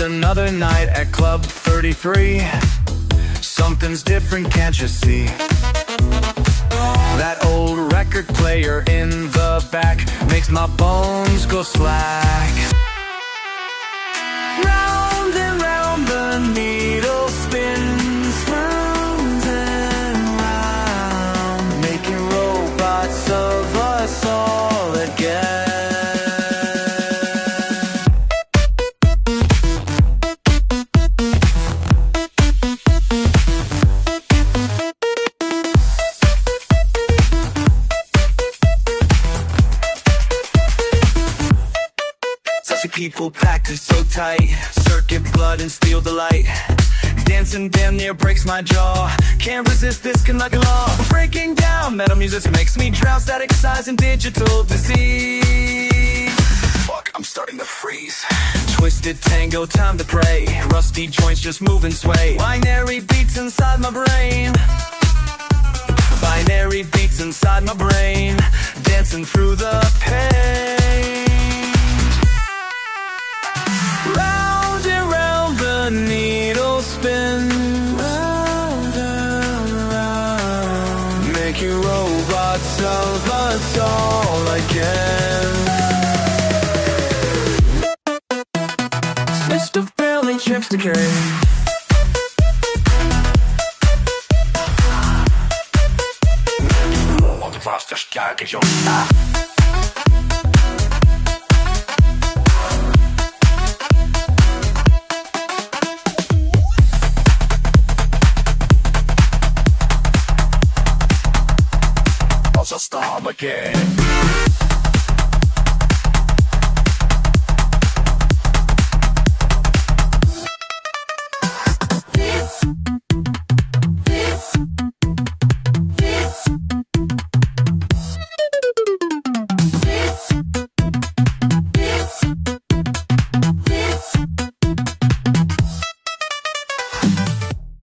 Another night at Club 33 Something's different, can't you see? That old record player in the back Makes my bones go slack Round Sassy people packed it so tight. Circuit blood and steel delight Dancing damn near breaks my jaw. Can't resist this conducting law. Breaking down metal music makes me drown. Static size and digital disease. Fuck, I'm starting to freeze. Twisted tango, time to pray. Rusty joints just move and sway. Binary beats inside my brain. Binary beats inside my brain. Dancing through the pain of us all again chips decay Und was der starke Jung. Een stam again.